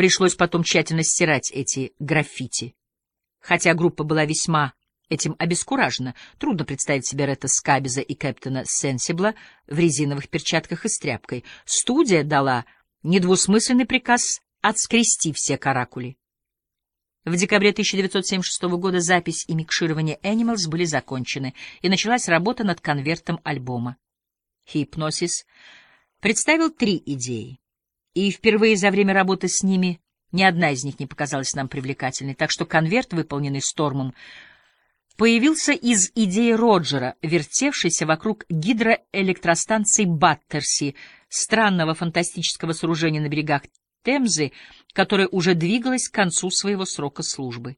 Пришлось потом тщательно стирать эти граффити. Хотя группа была весьма этим обескуражена, трудно представить себе Ретта Скабиза и Кэптона Сенсибла в резиновых перчатках и с тряпкой. Студия дала недвусмысленный приказ отскрести все каракули. В декабре 1976 года запись и микширование Animals были закончены, и началась работа над конвертом альбома. Hypnosis представил три идеи, и впервые за время работы с ними ни одна из них не показалась нам привлекательной, так что конверт, выполненный Стормом, появился из идеи Роджера, вертевшейся вокруг гидроэлектростанции Баттерси, странного фантастического сооружения на берегах Темзы, которое уже двигалось к концу своего срока службы.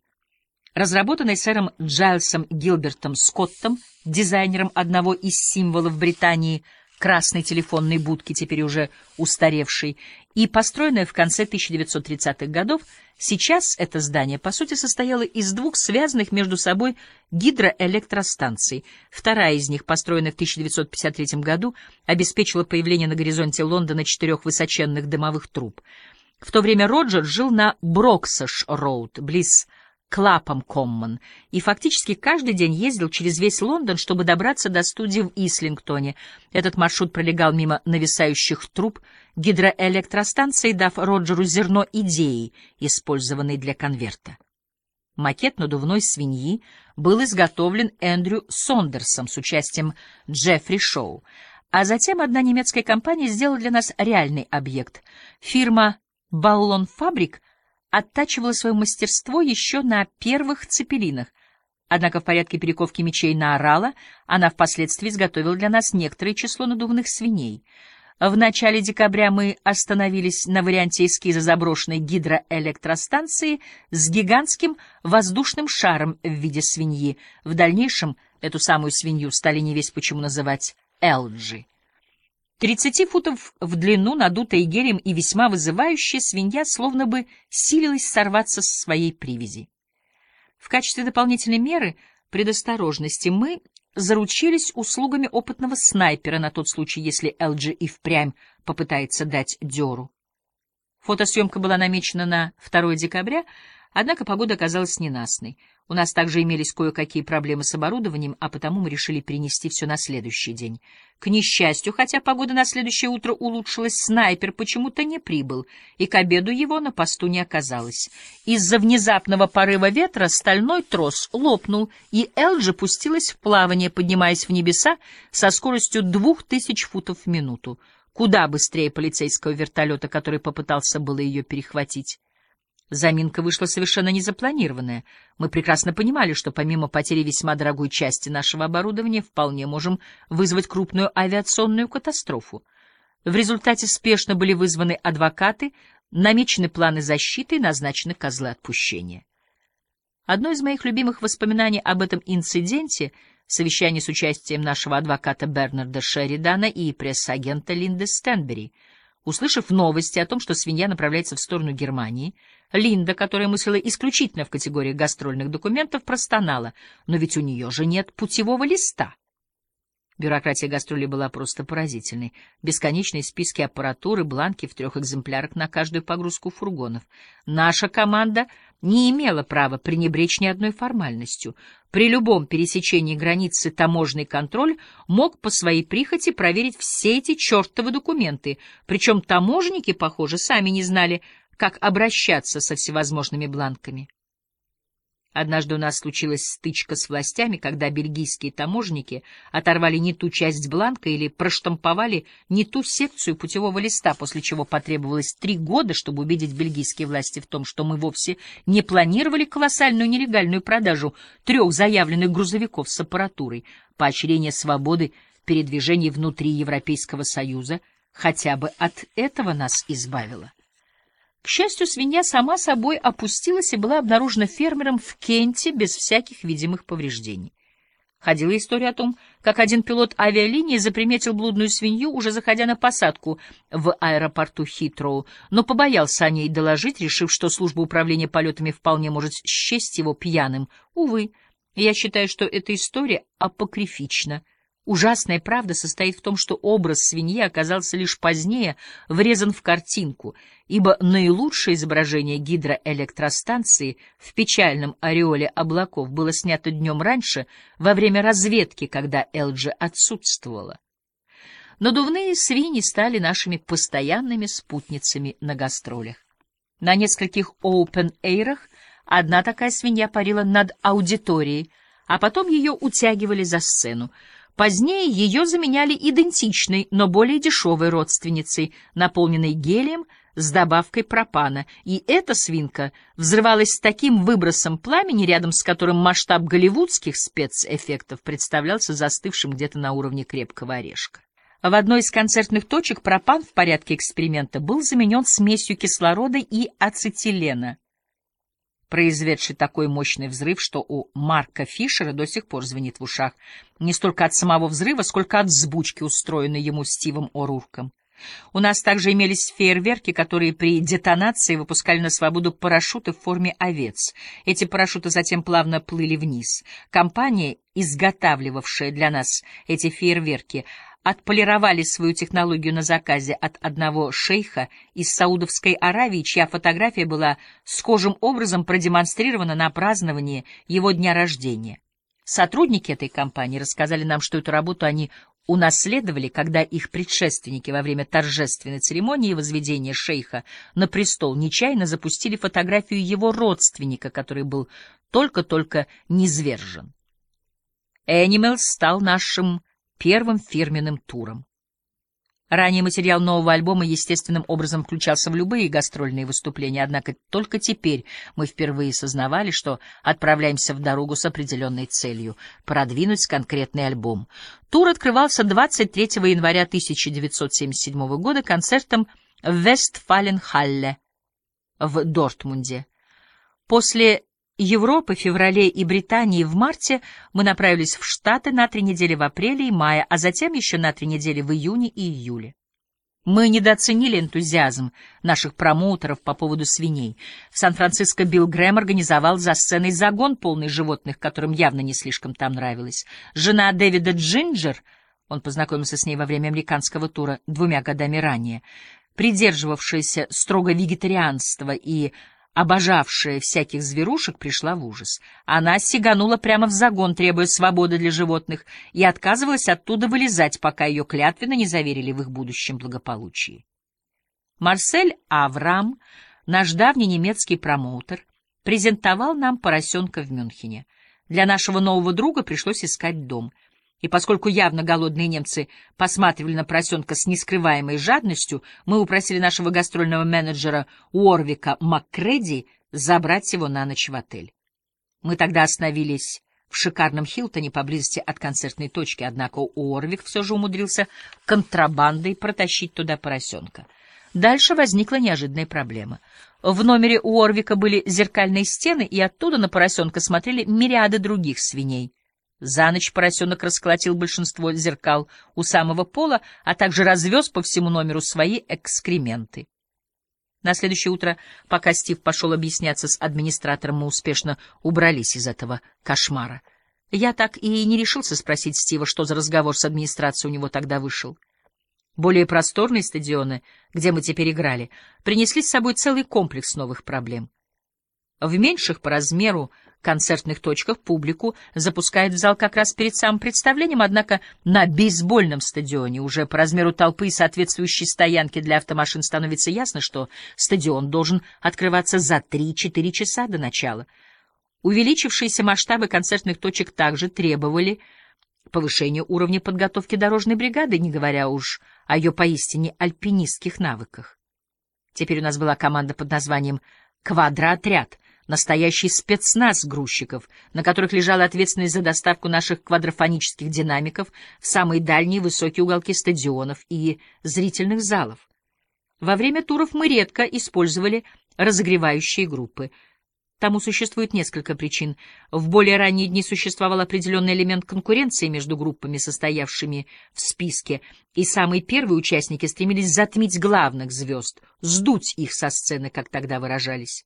Разработанный сэром Джайлсом Гилбертом Скоттом, дизайнером одного из символов Британии — красной телефонной будки, теперь уже устаревшей, и построенное в конце 1930-х годов, сейчас это здание, по сути, состояло из двух связанных между собой гидроэлектростанций. Вторая из них, построенная в 1953 году, обеспечила появление на горизонте Лондона четырех высоченных дымовых труб. В то время Роджер жил на Броксаш-роуд, близ Клапом Коммон, и фактически каждый день ездил через весь Лондон, чтобы добраться до студии в Ислингтоне. Этот маршрут пролегал мимо нависающих труб гидроэлектростанции, дав Роджеру зерно идеи, использованной для конверта. Макет надувной свиньи был изготовлен Эндрю Сондерсом с участием Джеффри Шоу, а затем одна немецкая компания сделала для нас реальный объект. Фирма «Баллон Фабрик» — оттачивала свое мастерство еще на первых цепелинах, однако в порядке перековки мечей на орала она впоследствии изготовила для нас некоторое число надувных свиней. В начале декабря мы остановились на варианте эскиза заброшенной гидроэлектростанции с гигантским воздушным шаром в виде свиньи. В дальнейшем эту самую свинью стали не весь почему называть Элджи. Тридцати футов в длину, надутая гелем и весьма вызывающая, свинья словно бы силилась сорваться со своей привязи. В качестве дополнительной меры предосторожности мы заручились услугами опытного снайпера на тот случай, если Элджи и впрямь попытается дать дёру. Фотосъемка была намечена на 2 декабря, однако погода оказалась ненастной. У нас также имелись кое-какие проблемы с оборудованием, а потому мы решили перенести все на следующий день. К несчастью, хотя погода на следующее утро улучшилась, снайпер почему-то не прибыл, и к обеду его на посту не оказалось. Из-за внезапного порыва ветра стальной трос лопнул, и Элджи пустилась в плавание, поднимаясь в небеса со скоростью двух тысяч футов в минуту, куда быстрее полицейского вертолета, который попытался было ее перехватить. Заминка вышла совершенно незапланированная. Мы прекрасно понимали, что помимо потери весьма дорогой части нашего оборудования вполне можем вызвать крупную авиационную катастрофу. В результате спешно были вызваны адвокаты, намечены планы защиты и назначены козлы отпущения. Одно из моих любимых воспоминаний об этом инциденте — совещание с участием нашего адвоката Бернарда Шеридана и пресс-агента Линды Стенбери. Услышав новости о том, что свинья направляется в сторону Германии, Линда, которая мыслила исключительно в категории гастрольных документов, простонала. Но ведь у нее же нет путевого листа. Бюрократия гастролей была просто поразительной. Бесконечные списки аппаратуры, бланки в трех экземплярах на каждую погрузку фургонов. Наша команда не имела права пренебречь ни одной формальностью. При любом пересечении границы таможенный контроль мог по своей прихоти проверить все эти чертовы документы, причем таможенники, похоже, сами не знали, как обращаться со всевозможными бланками. Однажды у нас случилась стычка с властями, когда бельгийские таможенники оторвали не ту часть бланка или проштамповали не ту секцию путевого листа, после чего потребовалось три года, чтобы убедить бельгийские власти в том, что мы вовсе не планировали колоссальную нелегальную продажу трех заявленных грузовиков с аппаратурой, поощрение свободы передвижений внутри Европейского Союза хотя бы от этого нас избавило. К счастью, свинья сама собой опустилась и была обнаружена фермером в Кенте без всяких видимых повреждений. Ходила история о том, как один пилот авиалинии заприметил блудную свинью, уже заходя на посадку в аэропорту Хитроу, но побоялся о ней доложить, решив, что служба управления полетами вполне может счесть его пьяным. Увы, я считаю, что эта история апокрифична. Ужасная правда состоит в том, что образ свиньи оказался лишь позднее врезан в картинку, ибо наилучшее изображение гидроэлектростанции в печальном ореоле облаков было снято днем раньше, во время разведки, когда Элджи отсутствовала. Надувные свиньи стали нашими постоянными спутницами на гастролях. На нескольких оупен-эйрах одна такая свинья парила над аудиторией, а потом ее утягивали за сцену. Позднее ее заменяли идентичной, но более дешевой родственницей, наполненной гелием с добавкой пропана, и эта свинка взрывалась с таким выбросом пламени, рядом с которым масштаб голливудских спецэффектов представлялся застывшим где-то на уровне крепкого орешка. В одной из концертных точек пропан в порядке эксперимента был заменен смесью кислорода и ацетилена — произведший такой мощный взрыв, что у Марка Фишера до сих пор звенит в ушах, не столько от самого взрыва, сколько от взбучки, устроенной ему Стивом О'Рурком. У нас также имелись фейерверки, которые при детонации выпускали на свободу парашюты в форме овец. Эти парашюты затем плавно плыли вниз. Компания, изготавливавшая для нас эти фейерверки, отполировали свою технологию на заказе от одного шейха из Саудовской Аравии, чья фотография была схожим образом продемонстрирована на праздновании его дня рождения. Сотрудники этой компании рассказали нам, что эту работу они унаследовали, когда их предшественники во время торжественной церемонии возведения шейха на престол нечаянно запустили фотографию его родственника, который был только-только низвержен. Animals стал нашим первым фирменным туром. Ранее материал нового альбома естественным образом включался в любые гастрольные выступления, однако только теперь мы впервые сознавали, что отправляемся в дорогу с определенной целью — продвинуть конкретный альбом. Тур открывался 23 января 1977 года концертом в Вестфаленхалле в Дортмунде. После Европы в феврале и Британии в марте мы направились в Штаты на три недели в апреле и мае, а затем еще на три недели в июне и июле. Мы недооценили энтузиазм наших промоутеров по поводу свиней. В Сан-Франциско Билл Грэм организовал за сценой загон полный животных, которым явно не слишком там нравилось. Жена Дэвида Джинджер, он познакомился с ней во время американского тура двумя годами ранее, придерживавшаяся строго вегетарианства и обожавшая всяких зверушек, пришла в ужас. Она сиганула прямо в загон, требуя свободы для животных, и отказывалась оттуда вылезать, пока ее клятвенно не заверили в их будущем благополучии. Марсель Аврам, наш давний немецкий промоутер, презентовал нам поросенка в Мюнхене. Для нашего нового друга пришлось искать дом — и поскольку явно голодные немцы посматривали на поросенка с нескрываемой жадностью, мы упросили нашего гастрольного менеджера Уорвика Маккреди забрать его на ночь в отель. Мы тогда остановились в шикарном Хилтоне поблизости от концертной точки, однако Уорвик все же умудрился контрабандой протащить туда поросенка. Дальше возникла неожиданная проблема. В номере у Орвика были зеркальные стены, и оттуда на поросенка смотрели мириады других свиней. За ночь поросенок расколотил большинство зеркал у самого пола, а также развез по всему номеру свои экскременты. На следующее утро, пока Стив пошел объясняться с администратором, мы успешно убрались из этого кошмара. Я так и не решился спросить Стива, что за разговор с администрацией у него тогда вышел. Более просторные стадионы, где мы теперь играли, принесли с собой целый комплекс новых проблем. В меньших по размеру концертных точках публику запускают в зал как раз перед самым представлением, однако на бейсбольном стадионе уже по размеру толпы и соответствующей стоянки для автомашин становится ясно, что стадион должен открываться за 3-4 часа до начала. Увеличившиеся масштабы концертных точек также требовали повышения уровня подготовки дорожной бригады, не говоря уж о ее поистине альпинистских навыках. Теперь у нас была команда под названием «Квадроотряд», настоящий спецназ грузчиков, на которых лежала ответственность за доставку наших квадрофонических динамиков в самые дальние высокие уголки стадионов и зрительных залов. Во время туров мы редко использовали разогревающие группы. Тому существует несколько причин. В более ранние дни существовал определенный элемент конкуренции между группами, состоявшими в списке, и самые первые участники стремились затмить главных звезд, сдуть их со сцены, как тогда выражались.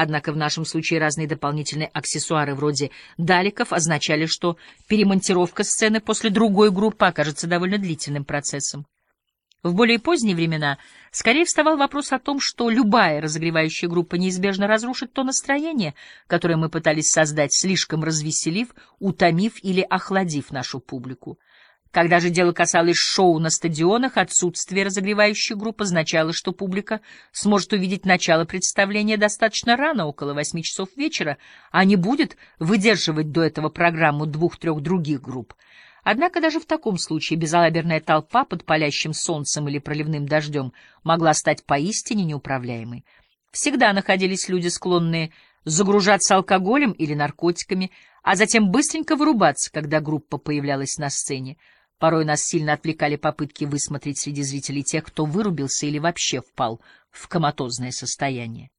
Однако в нашем случае разные дополнительные аксессуары вроде даликов означали, что перемонтировка сцены после другой группы окажется довольно длительным процессом. В более поздние времена скорее вставал вопрос о том, что любая разогревающая группа неизбежно разрушит то настроение, которое мы пытались создать, слишком развеселив, утомив или охладив нашу публику. Когда же дело касалось шоу на стадионах, отсутствие разогревающей группы означало, что публика сможет увидеть начало представления достаточно рано, около восьми часов вечера, а не будет выдерживать до этого программу двух-трех других групп. Однако даже в таком случае безалаберная толпа под палящим солнцем или проливным дождем могла стать поистине неуправляемой. Всегда находились люди, склонные загружаться алкоголем или наркотиками, а затем быстренько вырубаться, когда группа появлялась на сцене. Порой нас сильно отвлекали попытки высмотреть среди зрителей тех, кто вырубился или вообще впал в коматозное состояние.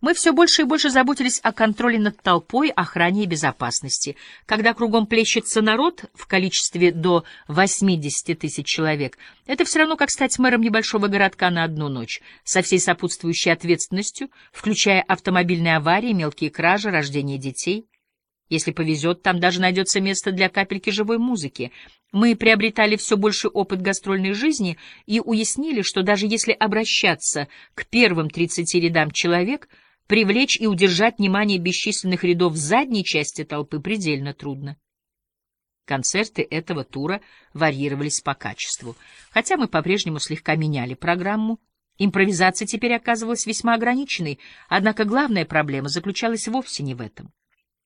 Мы все больше и больше заботились о контроле над толпой, охране и безопасности. Когда кругом плещется народ в количестве до 80 тысяч человек, это все равно как стать мэром небольшого городка на одну ночь, со всей сопутствующей ответственностью, включая автомобильные аварии, мелкие кражи, рождение детей. Если повезет, там даже найдется место для капельки живой музыки. Мы приобретали все больше опыт гастрольной жизни и уяснили, что даже если обращаться к первым тридцати рядам человек, привлечь и удержать внимание бесчисленных рядов в задней части толпы предельно трудно. Концерты этого тура варьировались по качеству. Хотя мы по-прежнему слегка меняли программу, импровизация теперь оказывалась весьма ограниченной, однако главная проблема заключалась вовсе не в этом.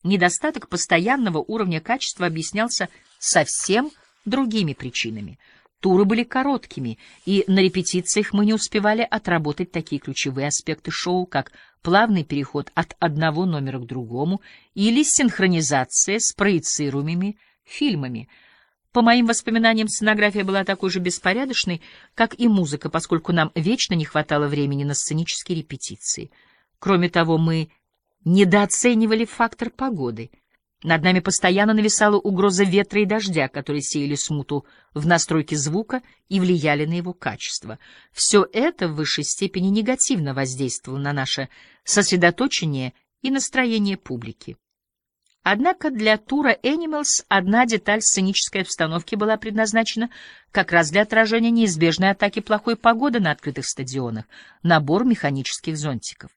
Недостаток постоянного уровня качества объяснялся совсем другими причинами. Туры были короткими, и на репетициях мы не успевали отработать такие ключевые аспекты шоу, как плавный переход от одного номера к другому или синхронизация с проецируемыми фильмами. По моим воспоминаниям, сценография была такой же беспорядочной, как и музыка, поскольку нам вечно не хватало времени на сценические репетиции. Кроме того, мы недооценивали фактор погоды. Над нами постоянно нависала угроза ветра и дождя, которые сеяли смуту в настройке звука и влияли на его качество. Все это в высшей степени негативно воздействовало на наше сосредоточение и настроение публики. Однако для тура Animals одна деталь сценической обстановки была предназначена как раз для отражения неизбежной атаки плохой погоды на открытых стадионах — набор механических зонтиков.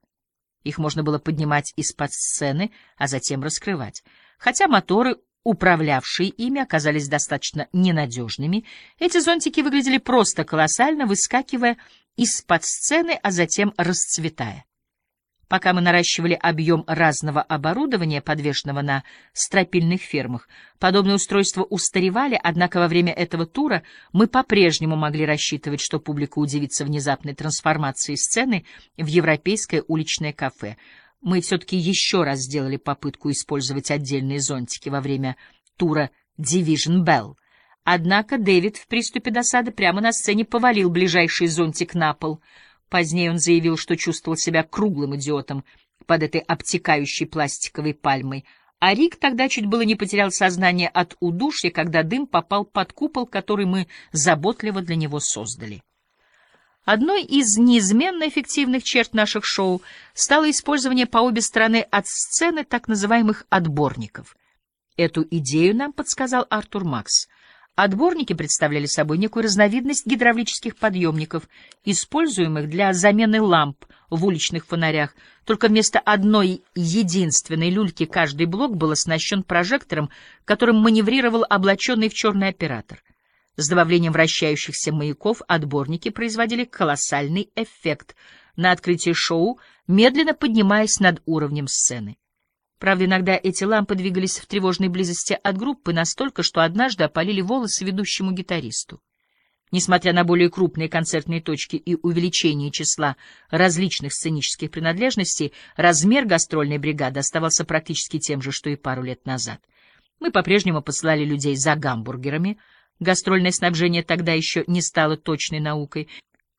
Их можно было поднимать из-под сцены, а затем раскрывать. Хотя моторы, управлявшие ими, оказались достаточно ненадежными, эти зонтики выглядели просто колоссально, выскакивая из-под сцены, а затем расцветая. Пока мы наращивали объем разного оборудования, подвешенного на стропильных фермах, подобные устройства устаревали, однако во время этого тура мы по-прежнему могли рассчитывать, что публика удивится внезапной трансформации сцены в европейское уличное кафе. Мы все-таки еще раз сделали попытку использовать отдельные зонтики во время тура Division Bell. Однако Дэвид в приступе досады прямо на сцене повалил ближайший зонтик на пол — Позднее он заявил, что чувствовал себя круглым идиотом под этой обтекающей пластиковой пальмой, а Рик тогда чуть было не потерял сознание от удушья, когда дым попал под купол, который мы заботливо для него создали. Одной из неизменно эффективных черт наших шоу стало использование по обе стороны от сцены так называемых отборников. Эту идею нам подсказал Артур Макс — Отборники представляли собой некую разновидность гидравлических подъемников, используемых для замены ламп в уличных фонарях, только вместо одной единственной люльки каждый блок был оснащен прожектором, которым маневрировал облаченный в черный оператор. С добавлением вращающихся маяков отборники производили колоссальный эффект на открытии шоу, медленно поднимаясь над уровнем сцены. Правда, иногда эти лампы двигались в тревожной близости от группы настолько, что однажды опалили волосы ведущему гитаристу. Несмотря на более крупные концертные точки и увеличение числа различных сценических принадлежностей, размер гастрольной бригады оставался практически тем же, что и пару лет назад. Мы по-прежнему посылали людей за гамбургерами, гастрольное снабжение тогда еще не стало точной наукой,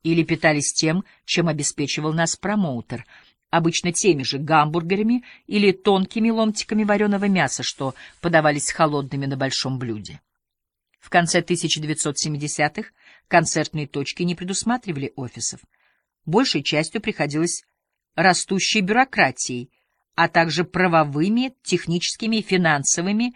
или питались тем, чем обеспечивал нас промоутер — обычно теми же гамбургерами или тонкими ломтиками вареного мяса, что подавались холодными на большом блюде. В конце 1970-х концертные точки не предусматривали офисов. Большей частью приходилось растущей бюрократией, а также правовыми, техническими и финансовыми